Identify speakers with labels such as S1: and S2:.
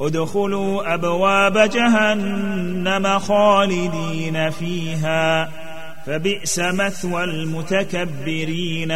S1: ادخلوا أبواب جهنم خالدين فيها فبئس مثوى المتكبرين.